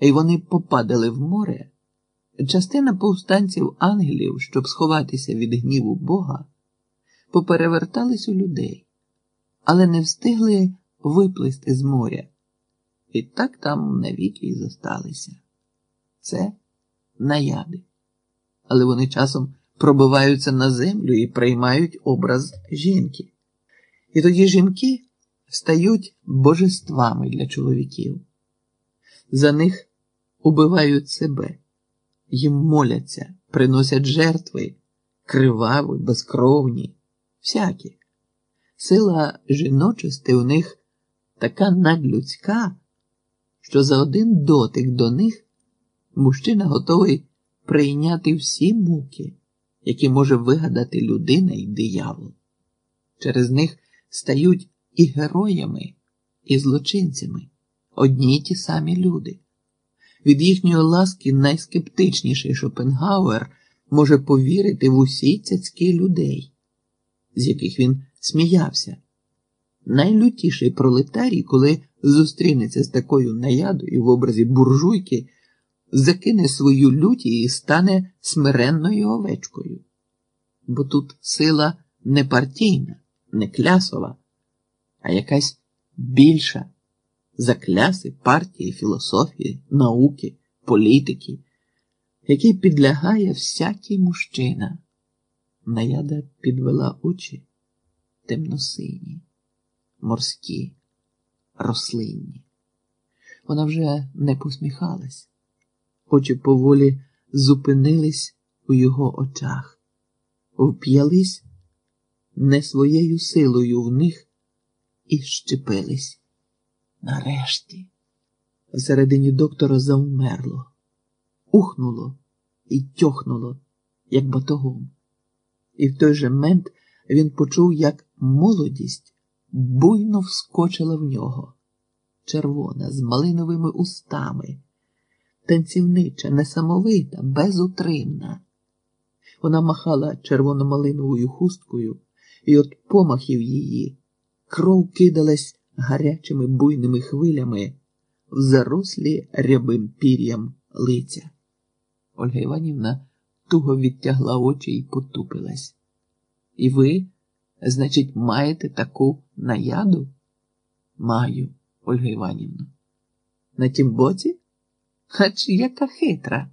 і вони попадали в море, частина повстанців ангелів, щоб сховатися від гніву Бога, поперевертались у людей, але не встигли виплисти з моря. І так там навіки й зосталися. Це наяди. Але вони часом пробиваються на землю і приймають образ жінки. І тоді жінки стають божествами для чоловіків. За них убивають себе, їм моляться, приносять жертви, криваві, безкровні, всякі. Сила жіночості у них така надлюдська, що за один дотик до них мужчина готовий прийняти всі муки, які може вигадати людина і диявол. Через них стають і героями, і злочинцями одні й ті самі люди. Від їхньої ласки найскептичніший Шопенгауер може повірити в усі цяцьки людей, з яких він сміявся. Найлютіший пролетарій, коли зустрінеться з такою наядою в образі буржуйки, закине свою люті і стане смиренною овечкою. Бо тут сила не партійна, не клясова, а якась більша за кляси партії, філософії, науки, політики, який підлягає всякий мужчина. Наяда підвела очі темносині, морські, рослинні. Вона вже не посміхалась, очі поволі зупинились у його очах, вп'ялись не своєю силою в них і щепились. Нарешті, всередині доктора заумерло, ухнуло і тьохнуло, як батогом. І в той же мент він почув, як молодість буйно вскочила в нього, червона, з малиновими устами, танцівнича, несамовита, безутримна. Вона махала червоно-малиновою хусткою, і от помахів її кров кидалась гарячими буйними хвилями в зарослі рябим пір'ям лиця. Ольга Іванівна туго відтягла очі і потупилась. І ви, значить, маєте таку наяду? Маю, Ольга Іванівна. На тім боці? Чи яка хитра?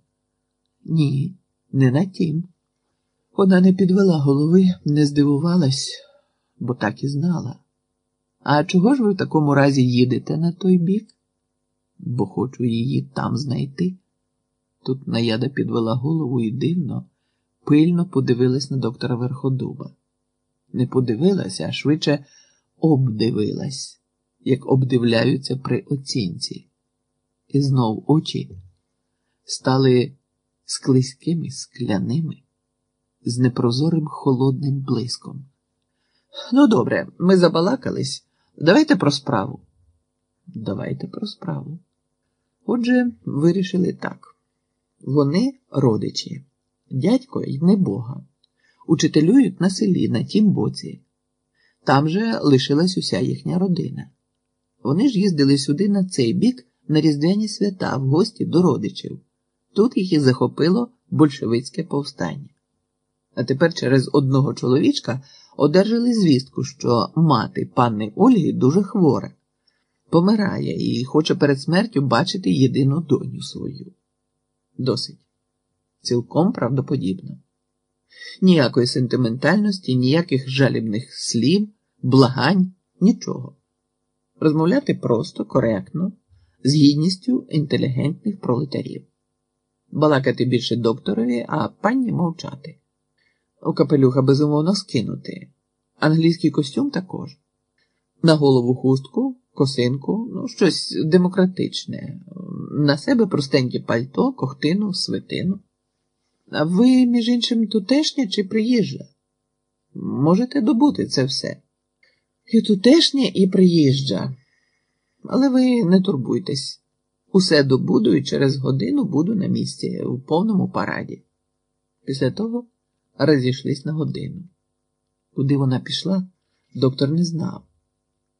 Ні, не на тім. Вона не підвела голови, не здивувалась, бо так і знала. А чого ж ви в такому разі їдете на той бік? Бо хочу її там знайти. Тут наяда підвела голову і дивно, пильно подивилась на доктора Верходуба. Не подивилася, а швидше обдивилась, як обдивляються при оцінці. І знов очі стали склизькими, скляними, з непрозорим холодним блиском. Ну, добре, ми забалакались. Давайте про справу. Давайте про справу. Отже, вирішили так. Вони родичі, дядько й не Бога, учителюють на селі на тім боці. Там же лишилась уся їхня родина. Вони ж їздили сюди на цей бік на різдвяні свята в гості до родичів. Тут їх і захопило большевицьке повстання. А тепер через одного чоловічка одержали звістку, що мати панни Ольги дуже хвора, помирає і хоче перед смертю бачити єдину доню свою. Досить. Цілком правдоподібно. Ніякої сентиментальності, ніяких жалібних слів, благань, нічого. Розмовляти просто, коректно, з гідністю інтелігентних пролетарів. Балакати більше докторові, а пані мовчати. У капелюха безумовно скинути. Англійський костюм також. На голову хустку, косинку, ну, щось демократичне. На себе простеньке пальто, кохтину, свитину. А ви, між іншим, тутешня чи приїжджа? Можете добути це все. І тутешня, і приїжджа. Але ви не турбуйтесь. Усе добуду і через годину буду на місці у повному параді. Після того розійшлись на годину. Куди вона пішла, доктор не знав.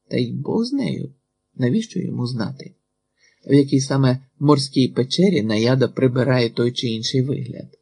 Та й Бог з нею. Навіщо йому знати? в якій саме морській печері наяда прибирає той чи інший вигляд.